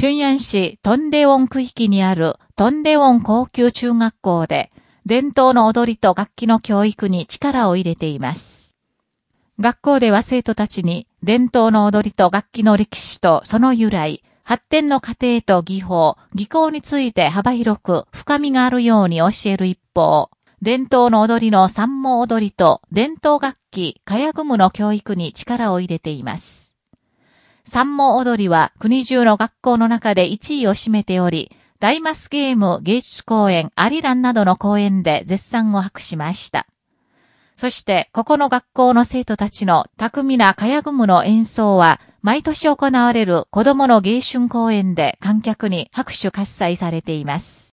平壌市トンデウォン区域にあるトンデウォン高級中学校で、伝統の踊りと楽器の教育に力を入れています。学校では生徒たちに伝統の踊りと楽器の歴史とその由来、発展の過程と技法、技巧について幅広く深みがあるように教える一方、伝統の踊りの三毛踊りと伝統楽器、かやぐむの教育に力を入れています。三毛踊りは国中の学校の中で1位を占めており、大マスゲーム芸術公演アリランなどの公演で絶賛を博しました。そして、ここの学校の生徒たちの巧みなかやぐむの演奏は、毎年行われる子供の芸春公演で観客に拍手喝采されています。